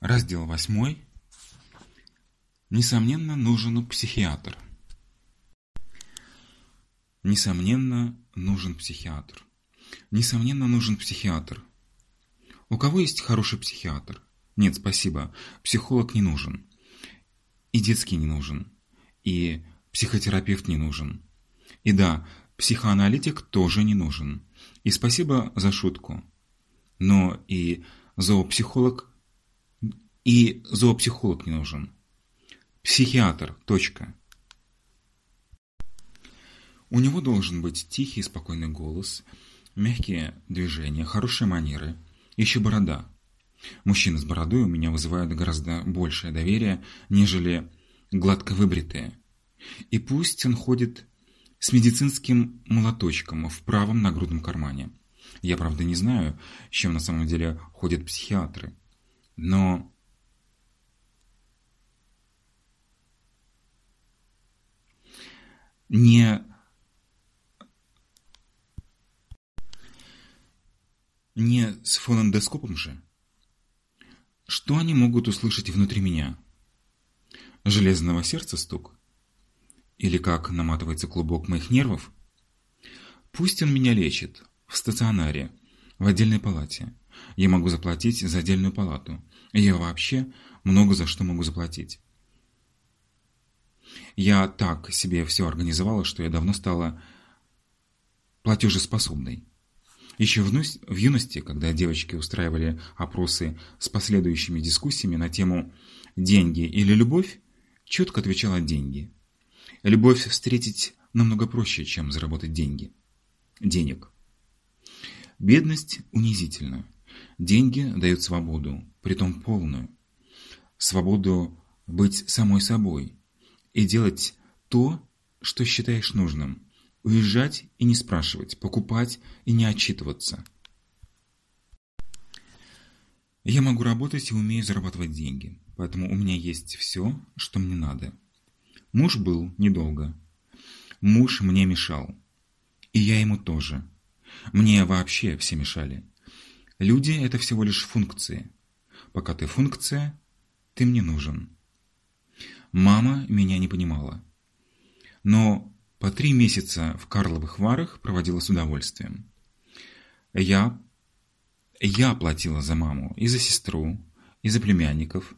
Раздел 8. Несомненно, нужен психиатр. Несомненно, нужен психиатр. Несомненно, нужен психиатр. У кого есть хороший психиатр? Нет, спасибо. Психолог не нужен. И детский не нужен. И психотерапевт не нужен. И да, психоаналитик тоже не нужен. И спасибо за шутку. Но и зоопсихолог и зоопсихолог не нужен. Психиатр. Точка. У него должен быть тихий спокойный голос, мягкие движения, хорошие манеры, еще борода. Мужчины с бородой у меня вызывают гораздо большее доверие, нежели гладко выбритые. И пусть он ходит с медицинским молоточком в правом нагрудном кармане. Я, правда, не знаю, с чем на самом деле ходят психиатры. Но не не с фонендоскопом же. Что они могут услышать внутри меня? Железного сердца стук? Или как наматывается клубок моих нервов? Пусть он меня лечит в стационаре, в отдельной палате. Я могу заплатить за отдельную палату. Я вообще много за что могу заплатить. Я так себе все организовала, что я давно стала платежеспособной. Еще в юности, когда девочки устраивали опросы с последующими дискуссиями на тему «деньги или любовь», четко отвечала «деньги». Любовь встретить намного проще, чем заработать деньги. Денег. Бедность унизительна. Деньги дают свободу, притом полную. Свободу быть самой собой, и делать то, что считаешь нужным. Уезжать и не спрашивать, покупать и не отчитываться. Я могу работать и умею зарабатывать деньги, поэтому у меня есть все, что мне надо. Муж был недолго. Муж мне мешал. И я ему тоже. Мне вообще все мешали. Люди – это всего лишь функции. Пока ты функция, ты мне нужен. Мама меня не понимала. Но по три месяца в Карловых Варах проводила с удовольствием. Я, я платила за маму и за сестру, и за племянников.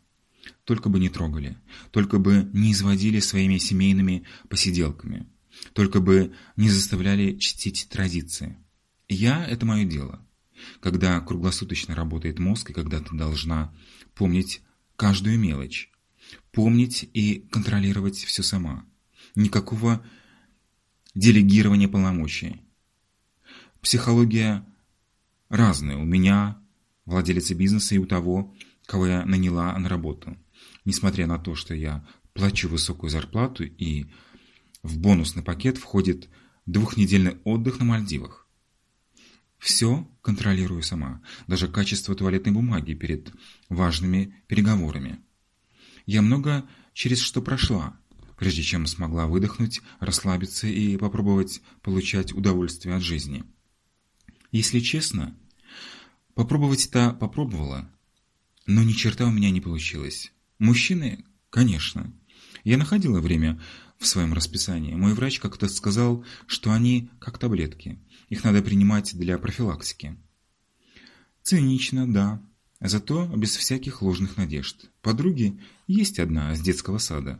Только бы не трогали, только бы не изводили своими семейными посиделками, только бы не заставляли чтить традиции. Я – это мое дело. Когда круглосуточно работает мозг, и когда ты должна помнить каждую мелочь, помнить и контролировать все сама. Никакого делегирования полномочий. Психология разная у меня, владелицы бизнеса, и у того, кого я наняла на работу. Несмотря на то, что я плачу высокую зарплату и в бонусный пакет входит двухнедельный отдых на Мальдивах. Все контролирую сама, даже качество туалетной бумаги перед важными переговорами. Я много через что прошла, прежде чем смогла выдохнуть, расслабиться и попробовать получать удовольствие от жизни. Если честно, попробовать-то попробовала, но ни черта у меня не получилось. Мужчины, конечно. Я находила время в своем расписании. Мой врач как-то сказал, что они как таблетки. Их надо принимать для профилактики. Цинично, да. Зато без всяких ложных надежд. Подруги есть одна с детского сада.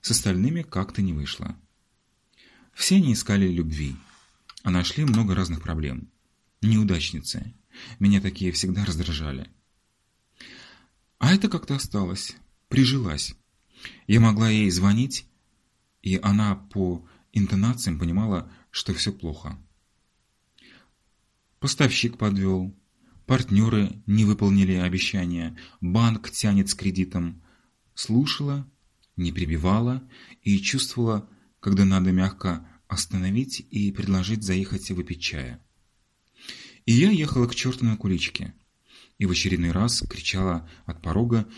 С остальными как-то не вышло. Все они искали любви, а нашли много разных проблем. Неудачницы. Меня такие всегда раздражали. А это как-то осталось, прижилась. Я могла ей звонить, и она по интонациям понимала, что все плохо. Поставщик подвел, партнеры не выполнили обещания, банк тянет с кредитом. Слушала, не прибивала и чувствовала, когда надо мягко остановить и предложить заехать выпить чая. И я ехала к черту на куличке и в очередной раз кричала от порога,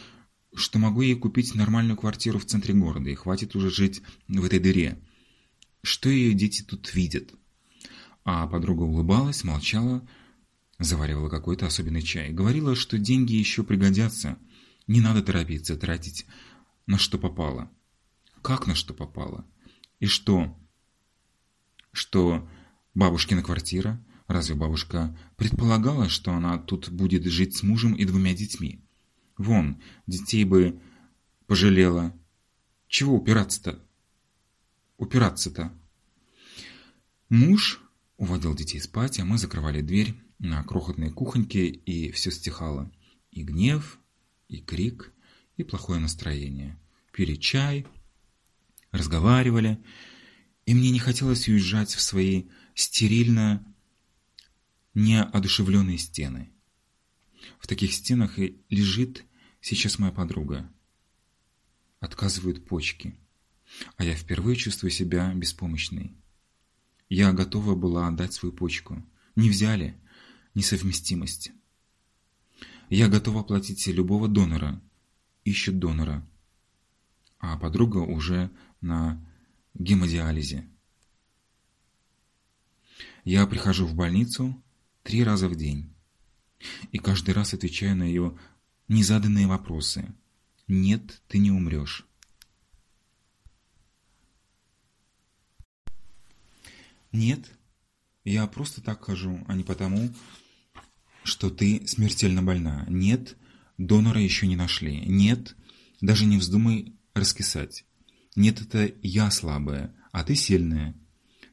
что могу ей купить нормальную квартиру в центре города и хватит уже жить в этой дыре. Что ее дети тут видят? А подруга улыбалась, молчала, заваривала какой-то особенный чай. Говорила, что деньги еще пригодятся, Не надо торопиться, тратить на что попало. Как на что попало? И что? Что бабушкина квартира? Разве бабушка предполагала, что она тут будет жить с мужем и двумя детьми? Вон, детей бы пожалела. Чего упираться-то? Упираться-то? Муж уводил детей спать, а мы закрывали дверь на крохотной кухоньке, и все стихало. И гнев, и крик, и плохое настроение. Пили чай, разговаривали, и мне не хотелось уезжать в свои стерильно неодушевленные стены. В таких стенах и лежит сейчас моя подруга. Отказывают почки, а я впервые чувствую себя беспомощной. Я готова была отдать свою почку. Не взяли. Несовместимость. Я готова оплатить любого донора. Ищут донора. А подруга уже на гемодиализе. Я прихожу в больницу три раза в день. И каждый раз отвечаю на ее незаданные вопросы. Нет, ты не умрешь. Нет, я просто так хожу, а не потому, что ты смертельно больна. Нет, донора еще не нашли. Нет, даже не вздумай раскисать. Нет, это я слабая, а ты сильная.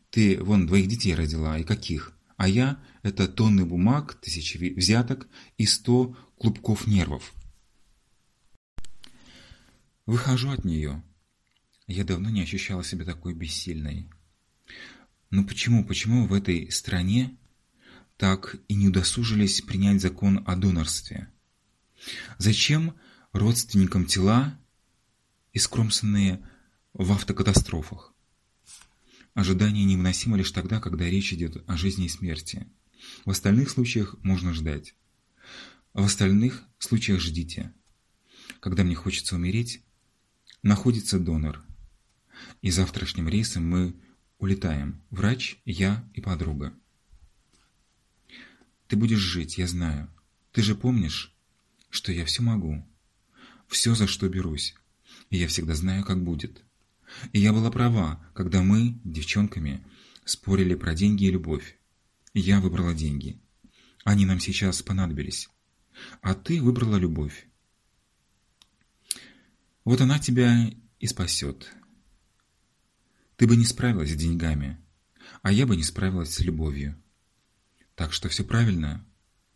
Ты вон двоих детей родила, и каких? А я – это тонны бумаг, тысячи взяток и сто клубков нервов. Выхожу от нее. Я давно не ощущала себя такой бессильной. Но почему, почему в этой стране так и не удосужились принять закон о донорстве? Зачем родственникам тела, искромсанные в автокатастрофах? Ожидание невыносимо лишь тогда, когда речь идет о жизни и смерти. В остальных случаях можно ждать. В остальных случаях ждите. Когда мне хочется умереть, находится донор. И завтрашним рейсом мы Улетаем. Врач, я и подруга. Ты будешь жить, я знаю. Ты же помнишь, что я все могу. Все, за что берусь. И я всегда знаю, как будет. И я была права, когда мы, девчонками, спорили про деньги и любовь. Я выбрала деньги. Они нам сейчас понадобились. А ты выбрала любовь. Вот она тебя и спасет. Ты бы не справилась с деньгами, а я бы не справилась с любовью. Так что все правильно,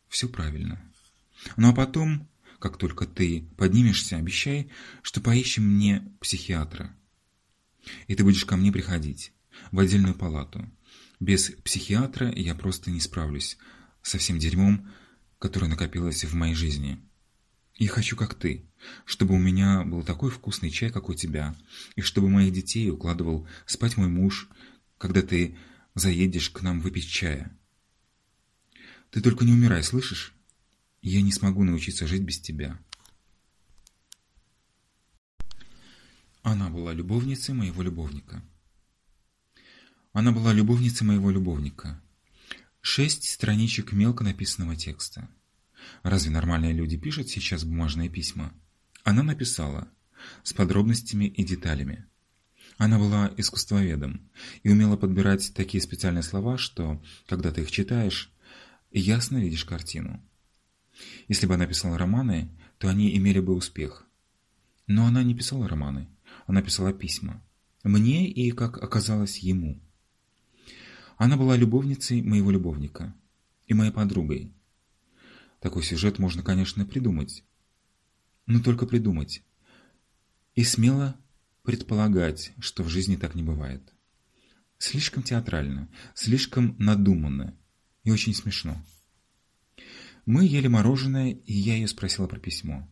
все правильно. Ну а потом, как только ты поднимешься, обещай, что поищем мне психиатра. И ты будешь ко мне приходить, в отдельную палату. Без психиатра я просто не справлюсь со всем дерьмом, которое накопилось в моей жизни. И хочу, как ты, чтобы у меня был такой вкусный чай, как у тебя, и чтобы моих детей укладывал спать мой муж, когда ты заедешь к нам выпить чая. Ты только не умирай, слышишь? Я не смогу научиться жить без тебя. Она была любовницей моего любовника. Она была любовницей моего любовника. Шесть страничек мелко написанного текста. Разве нормальные люди пишут сейчас бумажные письма? Она написала с подробностями и деталями. Она была искусствоведом и умела подбирать такие специальные слова, что, когда ты их читаешь, ясно видишь картину. Если бы она писала романы, то они имели бы успех. Но она не писала романы, она писала письма. Мне и, как оказалось, ему. Она была любовницей моего любовника и моей подругой, такой сюжет можно, конечно, придумать. Но только придумать. И смело предполагать, что в жизни так не бывает. Слишком театрально, слишком надуманно и очень смешно. Мы ели мороженое, и я ее спросила про письмо.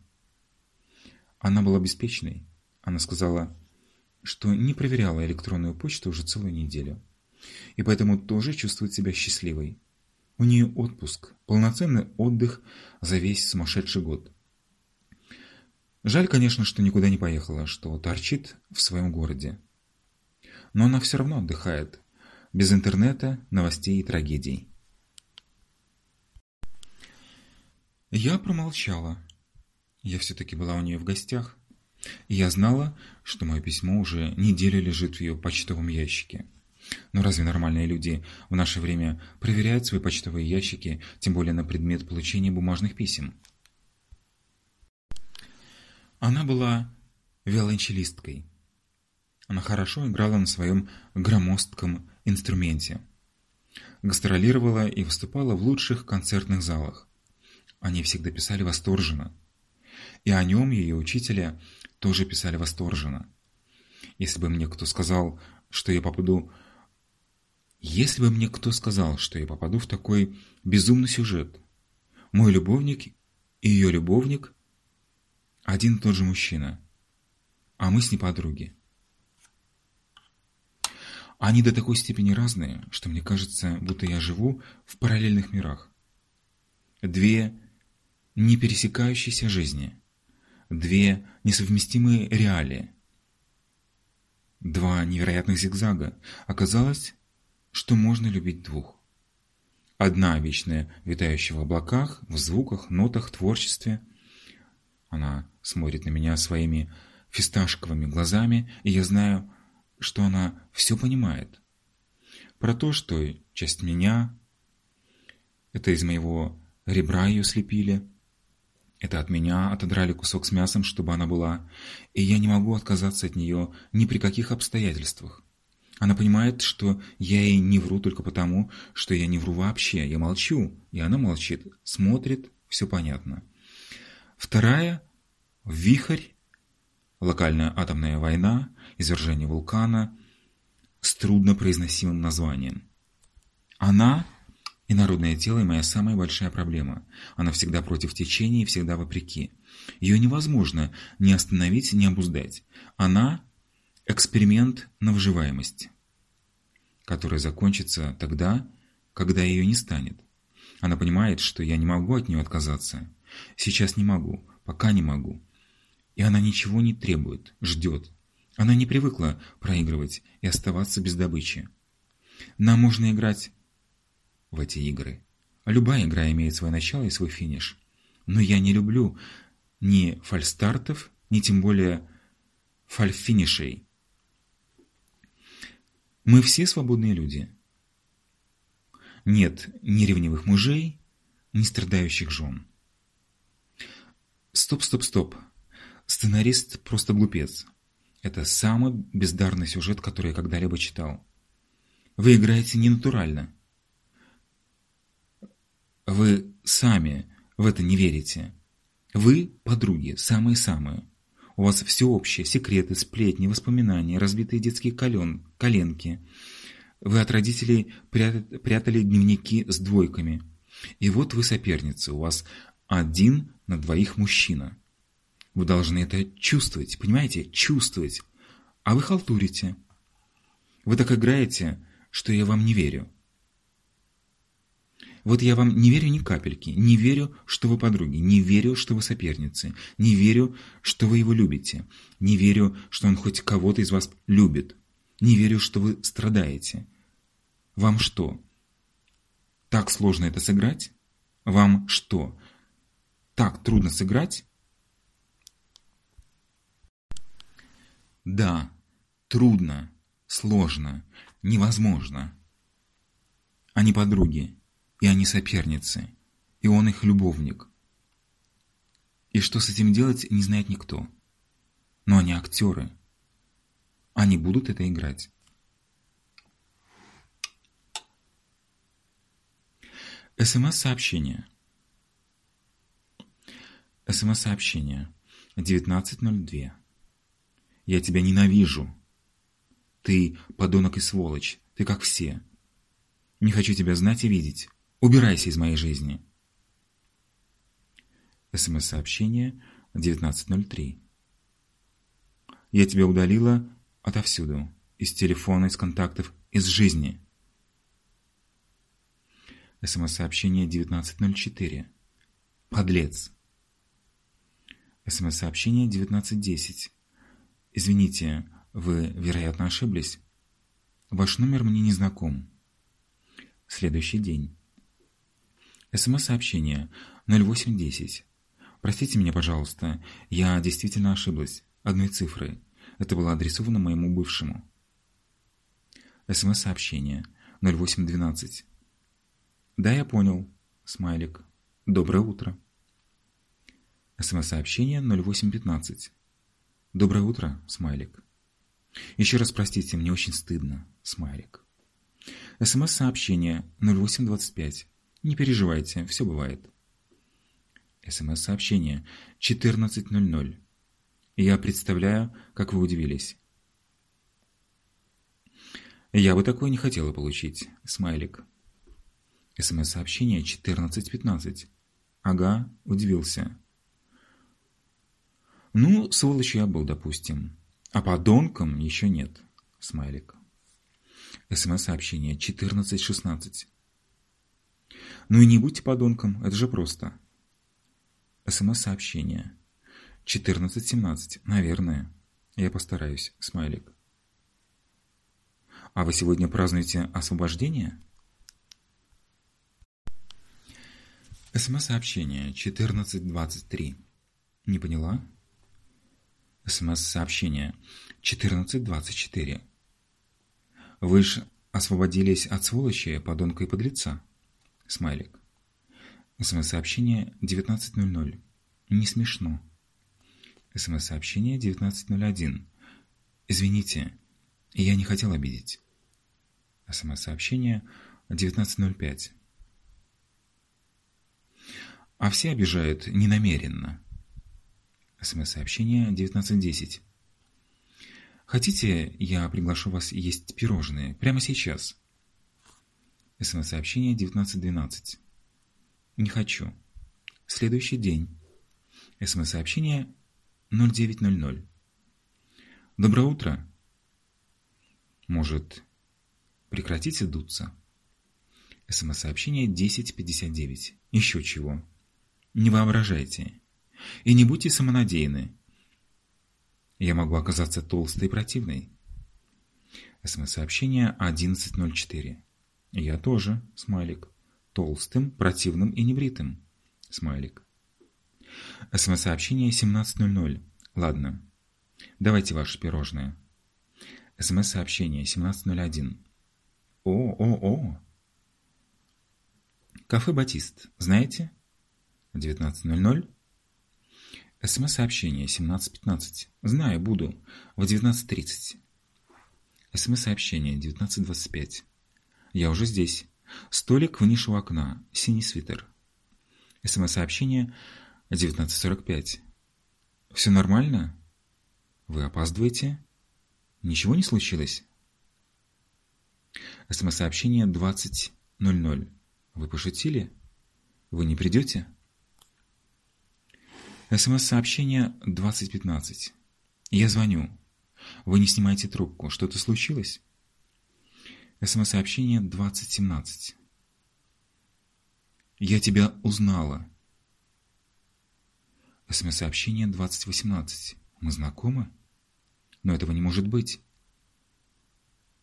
Она была беспечной. Она сказала, что не проверяла электронную почту уже целую неделю. И поэтому тоже чувствует себя счастливой. У нее отпуск, полноценный отдых за весь сумасшедший год. Жаль, конечно, что никуда не поехала, что торчит в своем городе. Но она все равно отдыхает, без интернета, новостей и трагедий. Я промолчала. Я все-таки была у нее в гостях, и я знала, что мое письмо уже неделю лежит в ее почтовом ящике. Но разве нормальные люди в наше время проверяют свои почтовые ящики, тем более на предмет получения бумажных писем? Она была виолончелисткой. Она хорошо играла на своем громоздком инструменте. Гастролировала и выступала в лучших концертных залах. Они всегда писали восторженно. И о нем ее учителя тоже писали восторженно. Если бы мне кто сказал, что я попаду... Если бы мне кто сказал, что я попаду в такой безумный сюжет, мой любовник и ее любовник – один и тот же мужчина, а мы с ней подруги. Они до такой степени разные, что мне кажется, будто я живу в параллельных мирах. Две не пересекающиеся жизни, две несовместимые реалии, два невероятных зигзага. Оказалось, что можно любить двух. Одна вечная, витающая в облаках, в звуках, нотах, творчестве. Она смотрит на меня своими фисташковыми глазами, и я знаю, что она все понимает. Про то, что часть меня, это из моего ребра ее слепили, это от меня отодрали кусок с мясом, чтобы она была, и я не могу отказаться от нее ни при каких обстоятельствах. Она понимает, что я ей не вру только потому, что я не вру вообще, я молчу, и она молчит, смотрит, все понятно. Вторая – вихрь, локальная атомная война, извержение вулкана с труднопроизносимым названием. Она и народное тело – моя самая большая проблема. Она всегда против течения и всегда вопреки. Ее невозможно ни остановить, ни обуздать. Она – эксперимент на выживаемость, который закончится тогда, когда ее не станет. Она понимает, что я не могу от нее отказаться. Сейчас не могу, пока не могу. И она ничего не требует, ждет. Она не привыкла проигрывать и оставаться без добычи. Нам можно играть в эти игры. Любая игра имеет свое начало и свой финиш. Но я не люблю ни фальстартов, ни тем более фальфинишей. Мы все свободные люди. Нет ни ревнивых мужей, ни страдающих жен. Стоп, стоп, стоп. Сценарист просто глупец. Это самый бездарный сюжет, который я когда-либо читал. Вы играете ненатурально. Вы сами в это не верите. Вы подруги, самые-самые. У вас все общее, секреты, сплетни, воспоминания, разбитые детские колен, коленки. Вы от родителей прятали, прятали дневники с двойками. И вот вы соперницы, у вас один на двоих мужчина. Вы должны это чувствовать, понимаете? Чувствовать. А вы халтурите. Вы так играете, что я вам не верю. Вот я вам не верю ни капельки, не верю, что вы подруги, не верю, что вы соперницы, не верю, что вы его любите, не верю, что он хоть кого-то из вас любит, не верю, что вы страдаете. Вам что, так сложно это сыграть? Вам что, так трудно сыграть? Да, трудно, сложно, невозможно. Они подруги, и они соперницы, и он их любовник. И что с этим делать, не знает никто. Но они актеры. Они будут это играть. СМС-сообщение. СМС-сообщение. 19.02. Я тебя ненавижу. Ты подонок и сволочь. Ты как все. Не хочу тебя знать и видеть. Убирайся из моей жизни. СМС-сообщение 19.03. Я тебя удалила отовсюду. Из телефона, из контактов, из жизни. СМС-сообщение 19.04. Подлец. СМС-сообщение 19.10. Извините, вы, вероятно, ошиблись. Ваш номер мне не знаком. Следующий день. СМС-сообщение 0810. Простите меня, пожалуйста, я действительно ошиблась. Одной цифрой. Это было адресовано моему бывшему. СМС-сообщение 0812. Да, я понял. Смайлик. Доброе утро. СМС-сообщение 0815. Доброе утро, смайлик. Еще раз простите, мне очень стыдно, смайлик. СМС-сообщение 0825. Не переживайте, все бывает. СМС-сообщение 14.00. Я представляю, как вы удивились. Я бы такое не хотела получить, смайлик. СМС-сообщение 14.15. Ага, удивился. Ну, сволочь я был, допустим. А подонком еще нет, смайлик. СМС-сообщение 14.16. Ну и не будьте подонком, это же просто. СМС-сообщение 14.17. Наверное. Я постараюсь, смайлик. А вы сегодня празднуете освобождение? СМС-сообщение 14.23. Не поняла? СМС-сообщение 14.24. Вы ж освободились от сволочи, подонка и подлеца. Смайлик. СМС-сообщение 19.00. Не смешно. СМС-сообщение 19.01. Извините, я не хотел обидеть. СМС-сообщение 19.05. А все обижают ненамеренно. СМС-сообщение 19.10. Хотите, я приглашу вас есть пирожные прямо сейчас? СМС-сообщение 19.12. Не хочу. Следующий день. СМС-сообщение 09.00. Доброе утро. Может, прекратите дуться? СМС-сообщение 10.59. Еще чего. Не воображайте. И не будьте самонадеянны. Я могу оказаться толстой и противной. СМС-сообщение 11.04. Я тоже, смайлик. Толстым, противным и небритым. Смайлик. СМС-сообщение 17.00. Ладно. Давайте ваше пирожное. СМС-сообщение 17.01. О-о-о. Кафе «Батист». Знаете? 19.00. СМС-сообщение 17.15. Знаю, буду. В 19.30. СМС-сообщение 19.25. Я уже здесь. Столик в нише у окна. Синий свитер. СМС-сообщение 19.45. Все нормально? Вы опаздываете? Ничего не случилось? СМС-сообщение 20.00. Вы пошутили? Вы не придете? СМС-сообщение 2015. Я звоню. Вы не снимаете трубку. Что-то случилось? СМС-сообщение 2017. Я тебя узнала. СМС-сообщение 2018. Мы знакомы? Но этого не может быть.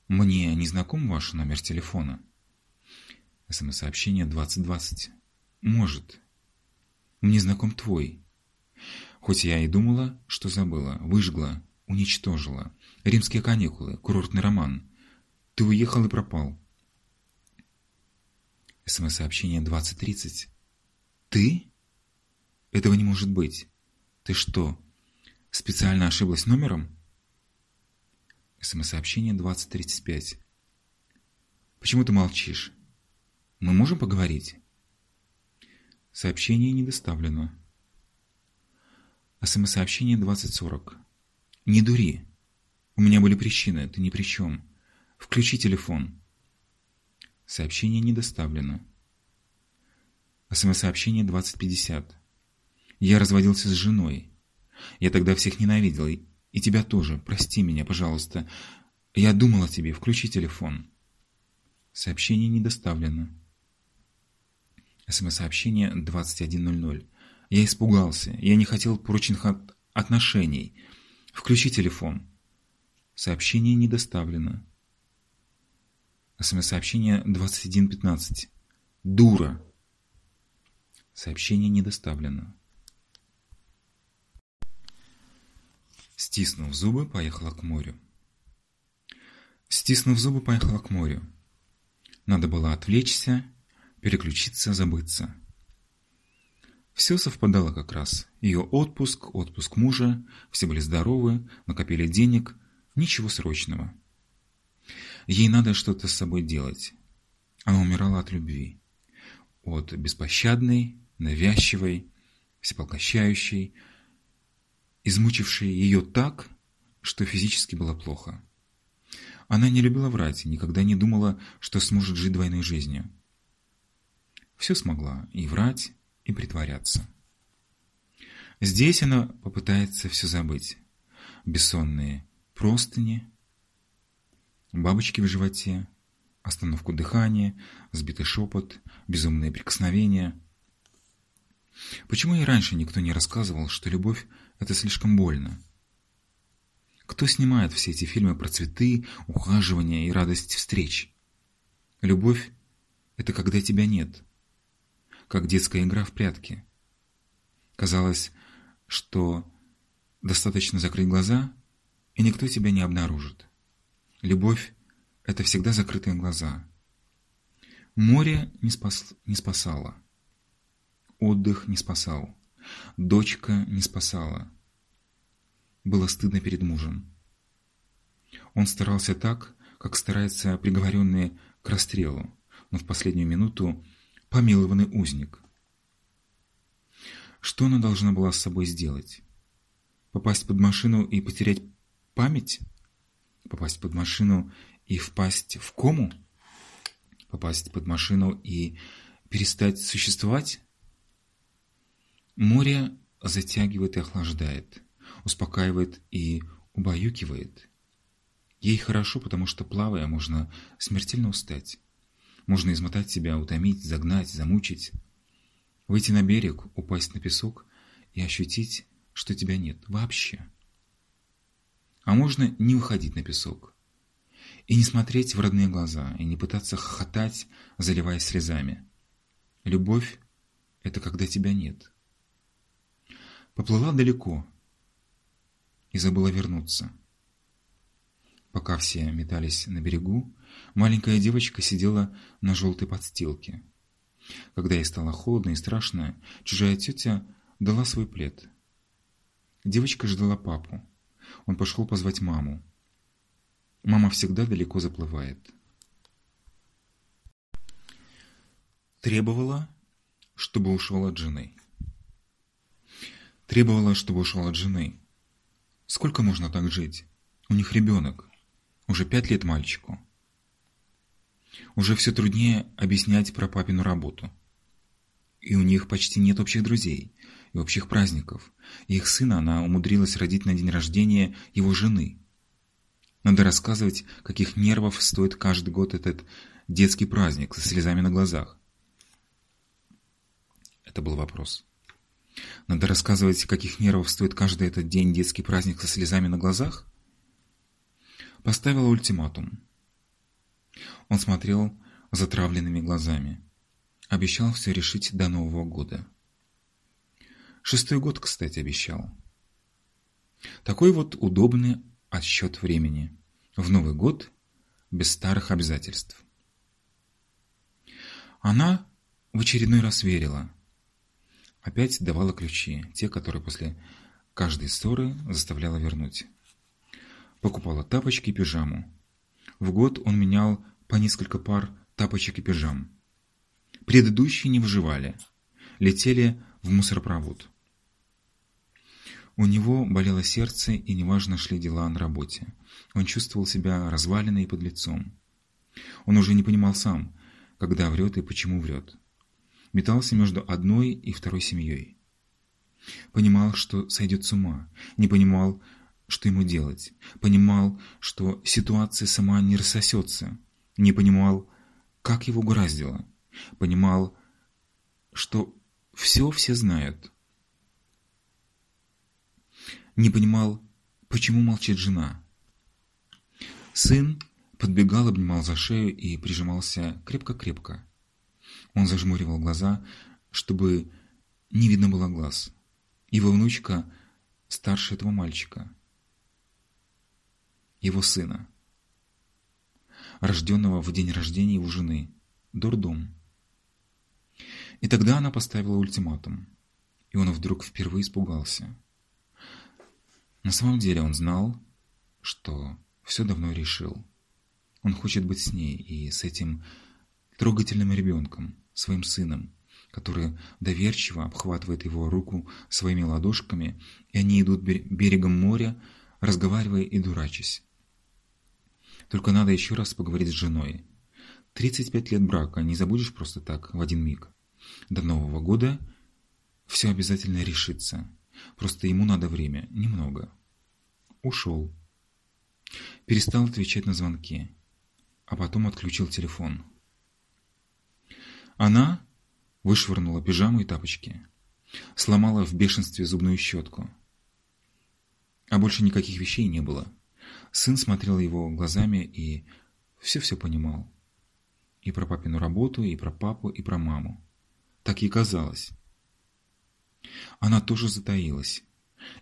Мне не знаком ваш номер телефона? СМС-сообщение 2020. Может. Мне знаком твой. Хоть я и думала, что забыла, выжгла, уничтожила. Римские каникулы, курортный роман. Ты уехал и пропал. СМС-сообщение 2030. Ты? Этого не может быть. Ты что, специально ошиблась номером? СМС-сообщение 2035. Почему ты молчишь? Мы можем поговорить? Сообщение не доставлено. СМС-сообщение 2040. Не дури. У меня были причины, ты ни при чем. Включи телефон. Сообщение не доставлено. СМС-сообщение 2050. Я разводился с женой. Я тогда всех ненавидел, и тебя тоже. Прости меня, пожалуйста. Я думал о тебе. Включи телефон. Сообщение не доставлено. СМС-сообщение 2100. Я испугался. Я не хотел прочных от... отношений. Включи телефон. Сообщение не доставлено. СМС-сообщение 2115. Дура. Сообщение не доставлено. Стиснув зубы, поехала к морю. Стиснув зубы, поехала к морю. Надо было отвлечься, переключиться, забыться. Все совпадало как раз. Ее отпуск, отпуск мужа, все были здоровы, накопили денег, ничего срочного. Ей надо что-то с собой делать. Она умирала от любви. От беспощадной, навязчивой, всепоглощающей, измучившей ее так, что физически было плохо. Она не любила врать, никогда не думала, что сможет жить двойной жизнью. Все смогла и врать, и притворяться. Здесь она попытается все забыть. Бессонные простыни, бабочки в животе, остановку дыхания, сбитый шепот, безумные прикосновения. Почему и раньше никто не рассказывал, что любовь – это слишком больно? Кто снимает все эти фильмы про цветы, ухаживания и радость встреч? Любовь – это когда тебя нет, как детская игра в прятки. Казалось, что достаточно закрыть глаза, и никто тебя не обнаружит. Любовь – это всегда закрытые глаза. Море не, спас, не спасало. Отдых не спасал. Дочка не спасала было стыдно перед мужем. Он старался так, как старается приговоренный к расстрелу, но в последнюю минуту помилованный узник. Что она должна была с собой сделать? Попасть под машину и потерять память? Попасть под машину и впасть в кому? Попасть под машину и перестать существовать? Море затягивает и охлаждает успокаивает и убаюкивает. Ей хорошо, потому что, плавая, можно смертельно устать. Можно измотать себя, утомить, загнать, замучить. Выйти на берег, упасть на песок и ощутить, что тебя нет вообще. А можно не уходить на песок. И не смотреть в родные глаза, и не пытаться хохотать, заливаясь слезами. Любовь – это когда тебя нет. Поплыла далеко, и забыла вернуться. Пока все метались на берегу, маленькая девочка сидела на желтой подстилке. Когда ей стало холодно и страшно, чужая тетя дала свой плед. Девочка ждала папу. Он пошел позвать маму. Мама всегда далеко заплывает. Требовала, чтобы ушел от жены. Требовала, чтобы ушел от жены. Сколько можно так жить? У них ребенок. Уже пять лет мальчику. Уже все труднее объяснять про папину работу. И у них почти нет общих друзей и общих праздников. Их сына она умудрилась родить на день рождения его жены. Надо рассказывать, каких нервов стоит каждый год этот детский праздник со слезами на глазах. Это был вопрос. Надо рассказывать, каких нервов стоит каждый этот день детский праздник со слезами на глазах? Поставила ультиматум. Он смотрел затравленными глазами. Обещал все решить до Нового года. Шестой год, кстати, обещал. Такой вот удобный отсчет времени. В Новый год без старых обязательств. Она в очередной раз верила – Опять давала ключи, те, которые после каждой ссоры заставляла вернуть. Покупала тапочки и пижаму. В год он менял по несколько пар тапочек и пижам. Предыдущие не выживали, летели в мусоропровод. У него болело сердце, и неважно шли дела на работе. Он чувствовал себя разваленной и под лицом. Он уже не понимал сам, когда врет и почему врет метался между одной и второй семьей. Понимал, что сойдет с ума, не понимал, что ему делать, понимал, что ситуация сама не рассосется, не понимал, как его угораздило, понимал, что все все знают. Не понимал, почему молчит жена. Сын подбегал, обнимал за шею и прижимался крепко-крепко. Он зажмуривал глаза, чтобы не видно было глаз. Его внучка старше этого мальчика. его сына, рожденного в день рождения его жены, дурдом. И тогда она поставила ультиматум, и он вдруг впервые испугался. На самом деле он знал, что все давно решил. Он хочет быть с ней и с этим трогательным ребенком, своим сыном, который доверчиво обхватывает его руку своими ладошками, и они идут берегом моря, разговаривая и дурачась. Только надо еще раз поговорить с женой. 35 лет брака не забудешь просто так, в один миг. До Нового года все обязательно решится. Просто ему надо время, немного. Ушел. Перестал отвечать на звонки, а потом отключил телефон. Она вышвырнула пижаму и тапочки, сломала в бешенстве зубную щетку. А больше никаких вещей не было. Сын смотрел его глазами и все-все понимал. И про папину работу, и про папу, и про маму. Так ей казалось. Она тоже затаилась.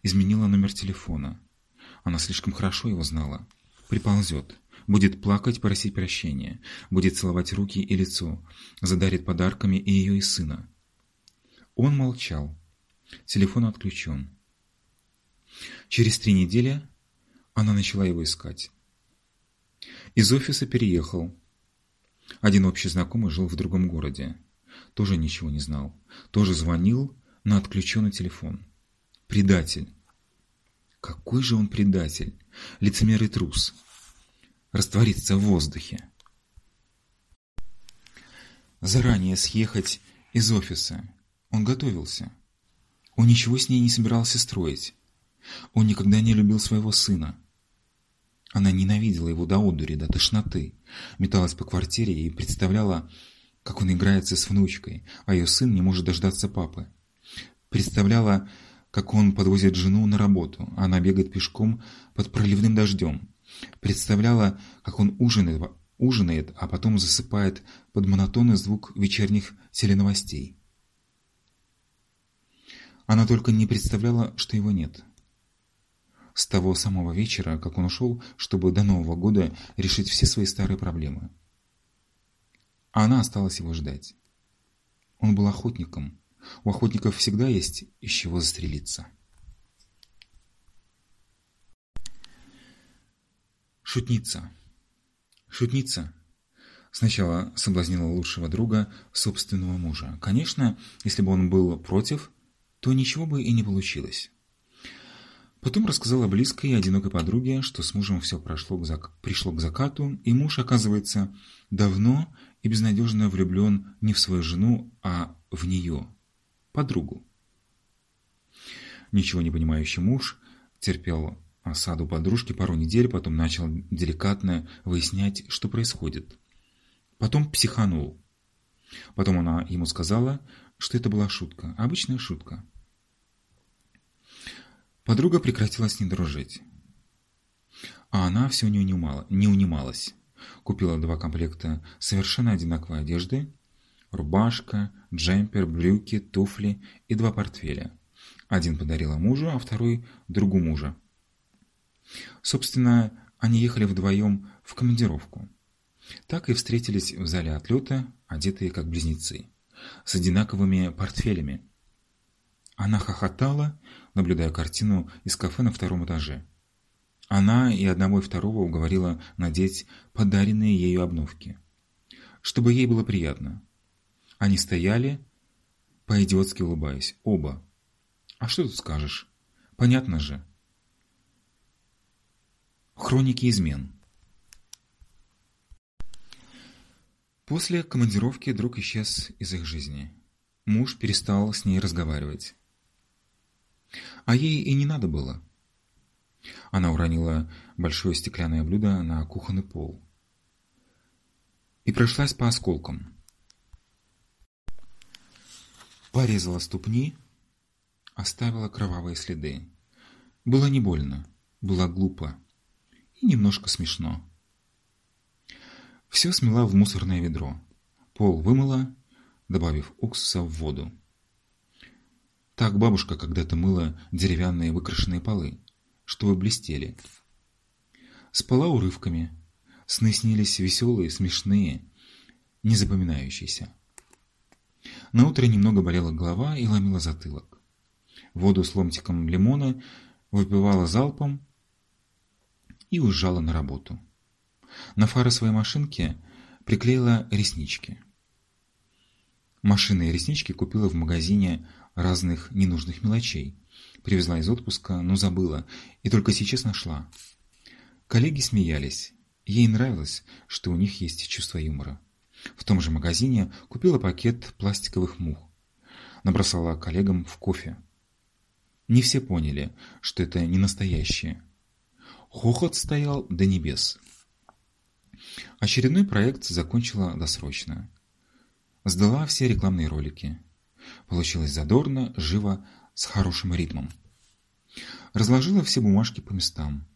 Изменила номер телефона. Она слишком хорошо его знала. Приползет. Будет плакать, просить прощения. Будет целовать руки и лицо. Задарит подарками и ее, и сына. Он молчал. Телефон отключен. Через три недели она начала его искать. Из офиса переехал. Один общий знакомый жил в другом городе. Тоже ничего не знал. Тоже звонил на отключенный телефон. Предатель. Какой же он предатель? Лицемер и трус. Раствориться в воздухе. Заранее съехать из офиса. Он готовился. Он ничего с ней не собирался строить. Он никогда не любил своего сына. Она ненавидела его до одури, до тошноты, металась по квартире и представляла, как он играется с внучкой, а ее сын не может дождаться папы. Представляла, как он подвозит жену на работу, а она бегает пешком под проливным дождем. Представляла, как он ужинает, ужинает, а потом засыпает под монотонный звук вечерних теленовостей. Она только не представляла, что его нет с того самого вечера, как он ушел, чтобы до Нового года решить все свои старые проблемы. А она осталась его ждать. Он был охотником. У охотников всегда есть из чего застрелиться. Шутница. Шутница. Сначала соблазнила лучшего друга собственного мужа. Конечно, если бы он был против, то ничего бы и не получилось. Потом рассказала близкой и одинокой подруге, что с мужем все прошло к зак... пришло к закату, и муж, оказывается, давно и безнадежно влюблен не в свою жену, а в нее, подругу. Ничего не понимающий муж терпел осаду подружки пару недель, потом начал деликатно выяснять, что происходит. Потом психанул. Потом она ему сказала, что это была шутка, обычная шутка. Подруга прекратила с ней дружить. А она все не, унимала, не унималась. Купила два комплекта совершенно одинаковой одежды. Рубашка, джемпер, брюки, туфли и два портфеля. Один подарила мужу, а второй – другу мужа. Собственно, они ехали вдвоем в командировку. Так и встретились в зале отлета, одетые как близнецы, с одинаковыми портфелями. Она хохотала, наблюдая картину из кафе на втором этаже. Она и одного и второго уговорила надеть подаренные ею обновки, чтобы ей было приятно. Они стояли, по-идиотски улыбаясь, оба. А что тут скажешь? Понятно же. Хроники измен. После командировки друг исчез из их жизни. Муж перестал с ней разговаривать. А ей и не надо было. Она уронила большое стеклянное блюдо на кухонный пол и прошлась по осколкам. Порезала ступни, оставила кровавые следы. Было не больно, было глупо и немножко смешно. Все смела в мусорное ведро. Пол вымыла, добавив уксуса в воду. Так бабушка когда-то мыла деревянные выкрашенные полы, чтобы блестели. Спала урывками. Сны снились веселые, смешные, незапоминающиеся. На утро немного болела голова и ломила затылок. Воду с ломтиком лимона выпивала залпом и уезжала на работу. На фары своей машинки приклеила реснички. Машины и реснички купила в магазине разных ненужных мелочей. Привезла из отпуска, но забыла, и только сейчас нашла. Коллеги смеялись. Ей нравилось, что у них есть чувство юмора. В том же магазине купила пакет пластиковых мух. Набросала коллегам в кофе. Не все поняли, что это не настоящие. Хохот стоял до небес. Очередной проект закончила досрочно. Сдала все рекламные ролики. Получилось задорно, живо, с хорошим ритмом. Разложила все бумажки по местам.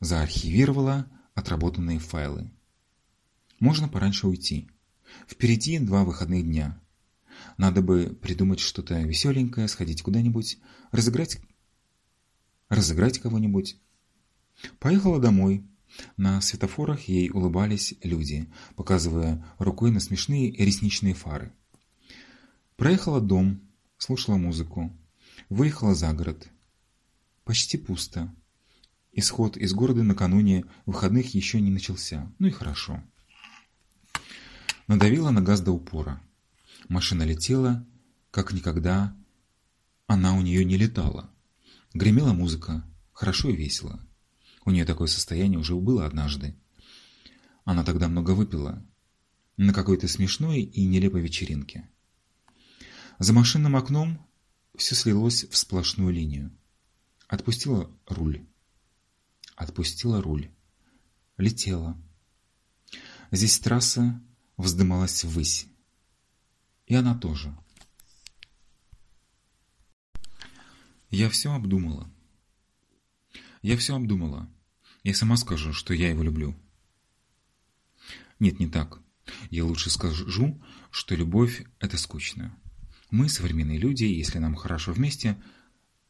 Заархивировала отработанные файлы. Можно пораньше уйти. Впереди два выходных дня. Надо бы придумать что-то веселенькое, сходить куда-нибудь, разыграть, разыграть кого-нибудь. Поехала домой. На светофорах ей улыбались люди, показывая рукой на смешные ресничные фары. Проехала дом, слушала музыку. Выехала за город. Почти пусто. Исход из города накануне выходных еще не начался. Ну и хорошо. Надавила на газ до упора. Машина летела, как никогда она у нее не летала. Гремела музыка, хорошо и весело. У нее такое состояние уже было однажды. Она тогда много выпила. На какой-то смешной и нелепой вечеринке. За машинным окном все слилось в сплошную линию. Отпустила руль. Отпустила руль. Летела. Здесь трасса вздымалась ввысь. И она тоже. Я все обдумала. Я все обдумала. Я сама скажу, что я его люблю. Нет, не так. Я лучше скажу, что любовь – это скучно. Мы, современные люди, если нам хорошо вместе,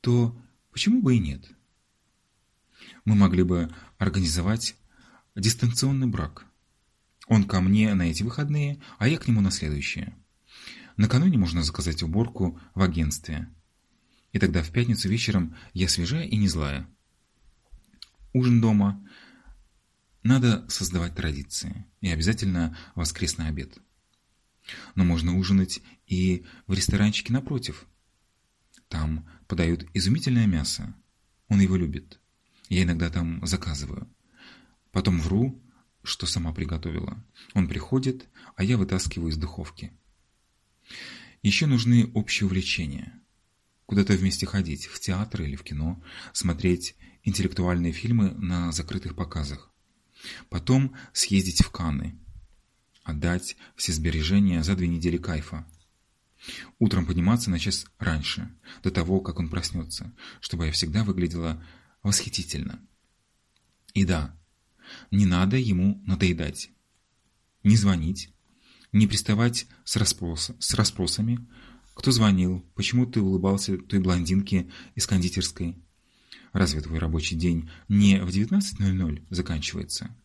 то почему бы и нет? Мы могли бы организовать дистанционный брак. Он ко мне на эти выходные, а я к нему на следующие. Накануне можно заказать уборку в агентстве. И тогда в пятницу вечером я свежая и не злая. Ужин дома. Надо создавать традиции. И обязательно воскресный обед. Но можно ужинать и в ресторанчике напротив. Там подают изумительное мясо. Он его любит. Я иногда там заказываю. Потом вру, что сама приготовила. Он приходит, а я вытаскиваю из духовки. Еще нужны общие увлечения. Куда-то вместе ходить, в театр или в кино, смотреть интеллектуальные фильмы на закрытых показах. Потом съездить в Канны, отдать все сбережения за две недели кайфа. Утром подниматься на час раньше, до того, как он проснется, чтобы я всегда выглядела восхитительно. И да, не надо ему надоедать. Не звонить, не приставать с, расспрос, с расспросами, кто звонил, почему ты улыбался той блондинке из кондитерской. Разве твой рабочий день не в 19.00 заканчивается?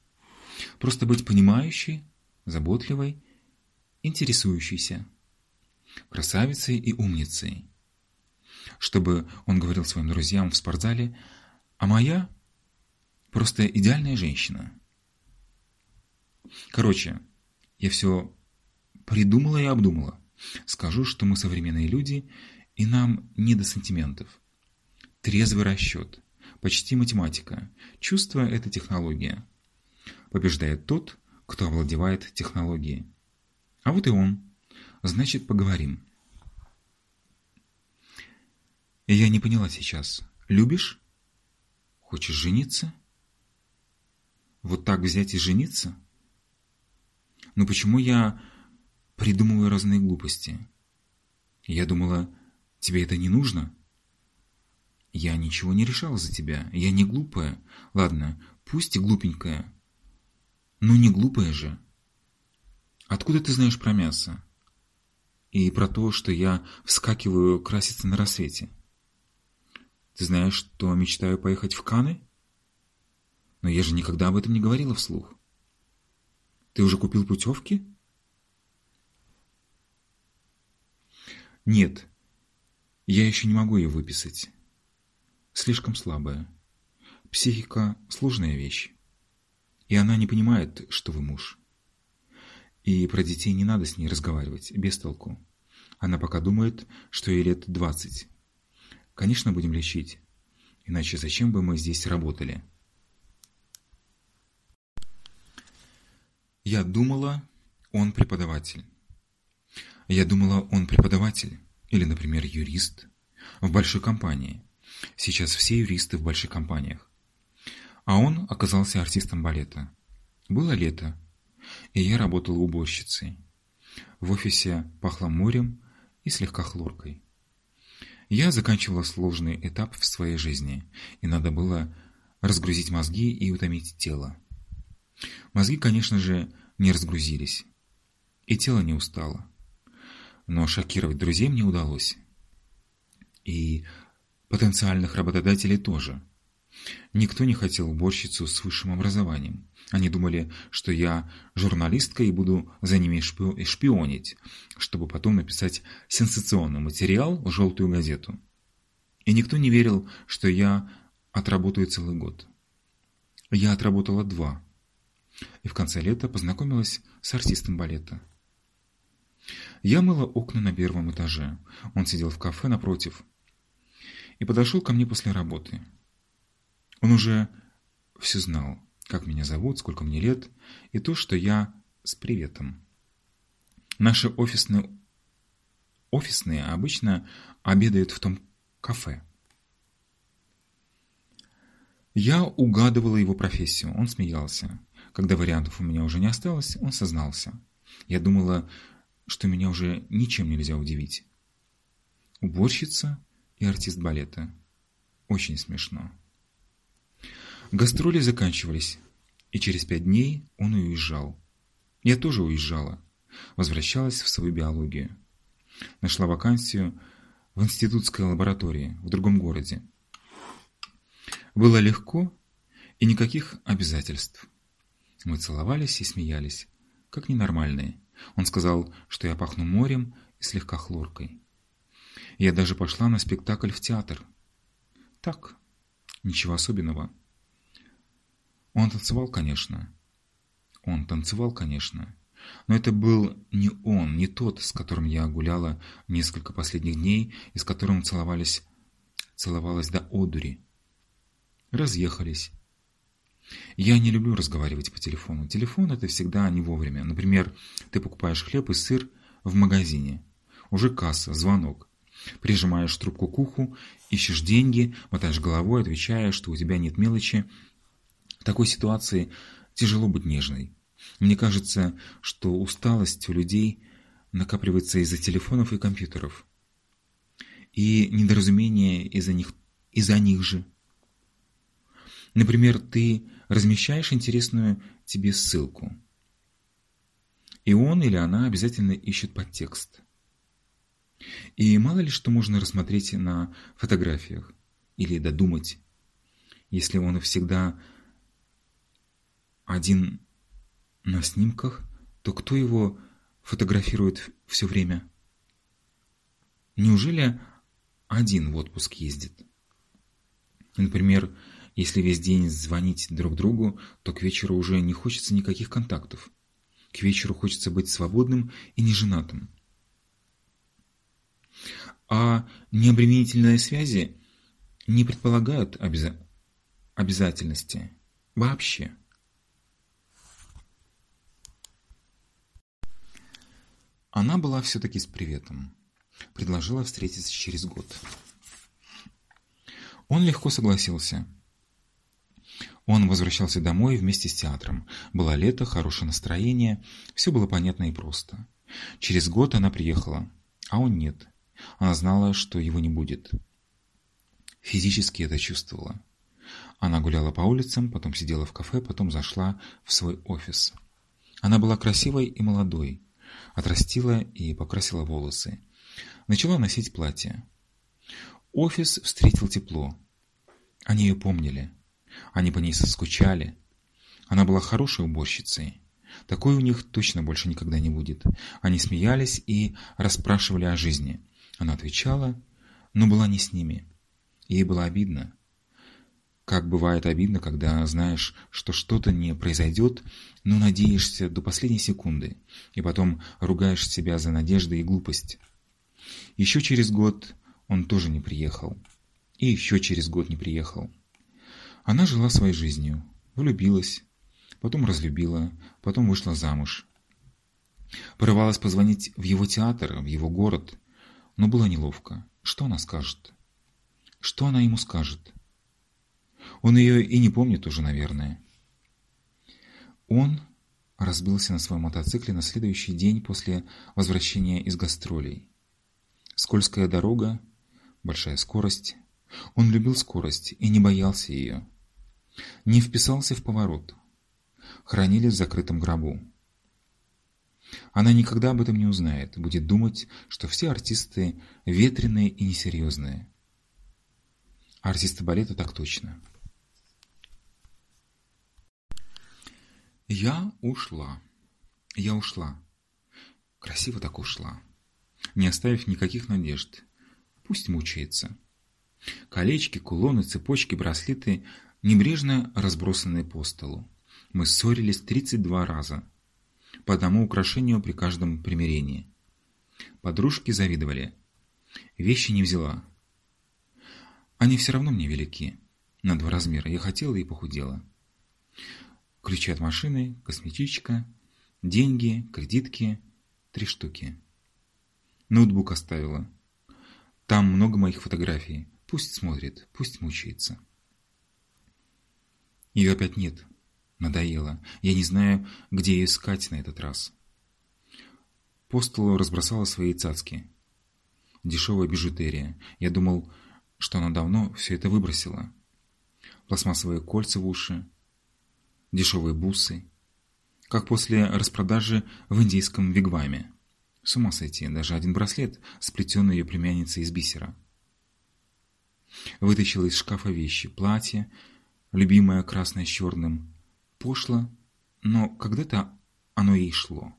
Просто быть понимающей, заботливой, интересующейся, красавицей и умницей. Чтобы он говорил своим друзьям в спортзале, а моя просто идеальная женщина. Короче, я все придумала и обдумала. Скажу, что мы современные люди, и нам не до сантиментов. Трезвый расчет, почти математика. Чувство – это технология. Побеждает тот, кто овладевает технологией. А вот и он. Значит, поговорим. Я не поняла сейчас. Любишь? Хочешь жениться? Вот так взять и жениться? Но почему я придумываю разные глупости? Я думала, тебе это не нужно? Я ничего не решала за тебя. Я не глупая. Ладно, пусть и глупенькая. Но не глупая же. Откуда ты знаешь про мясо? И про то, что я вскакиваю краситься на рассвете? Ты знаешь, что мечтаю поехать в Каны? Но я же никогда об этом не говорила вслух. Ты уже купил путевки? Нет, я еще не могу ее выписать. Слишком слабая. Психика – сложная вещь. И она не понимает, что вы муж. И про детей не надо с ней разговаривать, без толку. Она пока думает, что ей лет двадцать. Конечно, будем лечить. Иначе зачем бы мы здесь работали? Я думала, он преподаватель. Я думала, он преподаватель. Или, например, юрист. В большой компании. Сейчас все юристы в больших компаниях. А он оказался артистом балета. Было лето, и я работала уборщицей. В офисе пахло морем и слегка хлоркой. Я заканчивала сложный этап в своей жизни, и надо было разгрузить мозги и утомить тело. Мозги, конечно же, не разгрузились, и тело не устало. Но шокировать друзей мне удалось. И потенциальных работодателей тоже – Никто не хотел уборщицу с высшим образованием. Они думали, что я журналистка и буду за ними шпионить, чтобы потом написать сенсационный материал в желтую газету. И никто не верил, что я отработаю целый год. Я отработала два. И в конце лета познакомилась с артистом балета. Я мыла окна на первом этаже. Он сидел в кафе напротив. И подошел ко мне после работы. Он уже все знал, как меня зовут, сколько мне лет, и то, что я с приветом. Наши офисные, офисные обычно обедают в том кафе. Я угадывала его профессию, он смеялся. Когда вариантов у меня уже не осталось, он сознался. Я думала, что меня уже ничем нельзя удивить. Уборщица и артист балета. Очень смешно. Гастроли заканчивались, и через пять дней он уезжал. Я тоже уезжала, возвращалась в свою биологию. Нашла вакансию в институтской лаборатории в другом городе. Было легко и никаких обязательств. Мы целовались и смеялись, как ненормальные. Он сказал, что я пахну морем и слегка хлоркой. Я даже пошла на спектакль в театр. Так, ничего особенного. Он танцевал, конечно. Он танцевал, конечно. Но это был не он, не тот, с которым я гуляла несколько последних дней и с которым целовались, целовалась до одури. Разъехались. Я не люблю разговаривать по телефону. Телефон – это всегда не вовремя. Например, ты покупаешь хлеб и сыр в магазине. Уже касса, звонок. Прижимаешь трубку к уху, ищешь деньги, мотаешь головой, отвечая, что у тебя нет мелочи, в такой ситуации тяжело быть нежной. Мне кажется, что усталость у людей накапливается из-за телефонов и компьютеров. И недоразумение из-за них, из-за них же. Например, ты размещаешь интересную тебе ссылку. И он или она обязательно ищет подтекст. И мало ли что можно рассмотреть на фотографиях или додумать, если он всегда один на снимках, то кто его фотографирует все время? Неужели один в отпуск ездит? Например, если весь день звонить друг другу, то к вечеру уже не хочется никаких контактов. К вечеру хочется быть свободным и неженатым. А необременительные связи не предполагают обяза обязательности вообще. Она была все-таки с приветом. Предложила встретиться через год. Он легко согласился. Он возвращался домой вместе с театром. Было лето, хорошее настроение, все было понятно и просто. Через год она приехала, а он нет. Она знала, что его не будет. Физически это чувствовала. Она гуляла по улицам, потом сидела в кафе, потом зашла в свой офис. Она была красивой и молодой отрастила и покрасила волосы. Начала носить платье. Офис встретил тепло. Они ее помнили. Они по ней соскучали. Она была хорошей уборщицей. Такой у них точно больше никогда не будет. Они смеялись и расспрашивали о жизни. Она отвечала, но была не с ними. Ей было обидно. Как бывает обидно, когда знаешь, что что-то не произойдет, но надеешься до последней секунды, и потом ругаешь себя за надежды и глупость. Еще через год он тоже не приехал. И еще через год не приехал. Она жила своей жизнью, влюбилась, потом разлюбила, потом вышла замуж. Порывалась позвонить в его театр, в его город, но было неловко. Что она скажет? Что она ему скажет? Он ее и не помнит уже, наверное. Он разбился на своем мотоцикле на следующий день после возвращения из гастролей. Скользкая дорога, большая скорость. Он любил скорость и не боялся ее. Не вписался в поворот. Хранили в закрытом гробу. Она никогда об этом не узнает, будет думать, что все артисты ветреные и несерьезные. А артисты балета так точно. Я ушла. Я ушла. Красиво так ушла. Не оставив никаких надежд. Пусть мучается. Колечки, кулоны, цепочки, браслеты небрежно разбросанные по столу. Мы ссорились 32 раза. По одному украшению при каждом примирении. Подружки завидовали. Вещи не взяла. Они все равно мне велики. На два размера. Я хотела и похудела. Ключи от машины, косметичка, деньги, кредитки. Три штуки. Ноутбук оставила. Там много моих фотографий. Пусть смотрит, пусть мучается. Ее опять нет. Надоело. Я не знаю, где ее искать на этот раз. По разбросала свои цацки. Дешевая бижутерия. Я думал, что она давно все это выбросила. Пластмассовые кольца в уши, дешевые бусы. Как после распродажи в индийском вигваме. С ума сойти, даже один браслет, сплетенный ее племянницей из бисера. Вытащила из шкафа вещи, платье, любимое красное с черным. Пошло, но когда-то оно ей шло.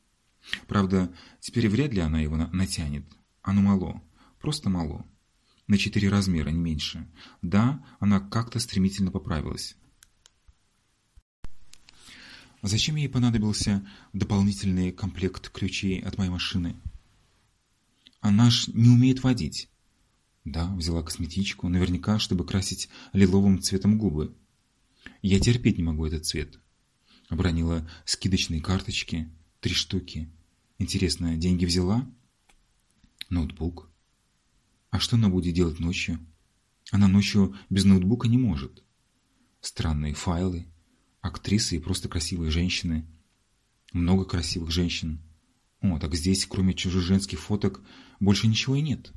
Правда, теперь вряд ли она его натянет. Оно мало, просто мало. На четыре размера, не меньше. Да, она как-то стремительно поправилась. Зачем ей понадобился дополнительный комплект ключей от моей машины? Она ж не умеет водить. Да, взяла косметичку, наверняка, чтобы красить лиловым цветом губы. Я терпеть не могу этот цвет. Обронила скидочные карточки, три штуки. Интересно, деньги взяла? Ноутбук. А что она будет делать ночью? Она ночью без ноутбука не может. Странные файлы, актрисы и просто красивые женщины. Много красивых женщин. О, так здесь, кроме чужих женских фоток, больше ничего и нет.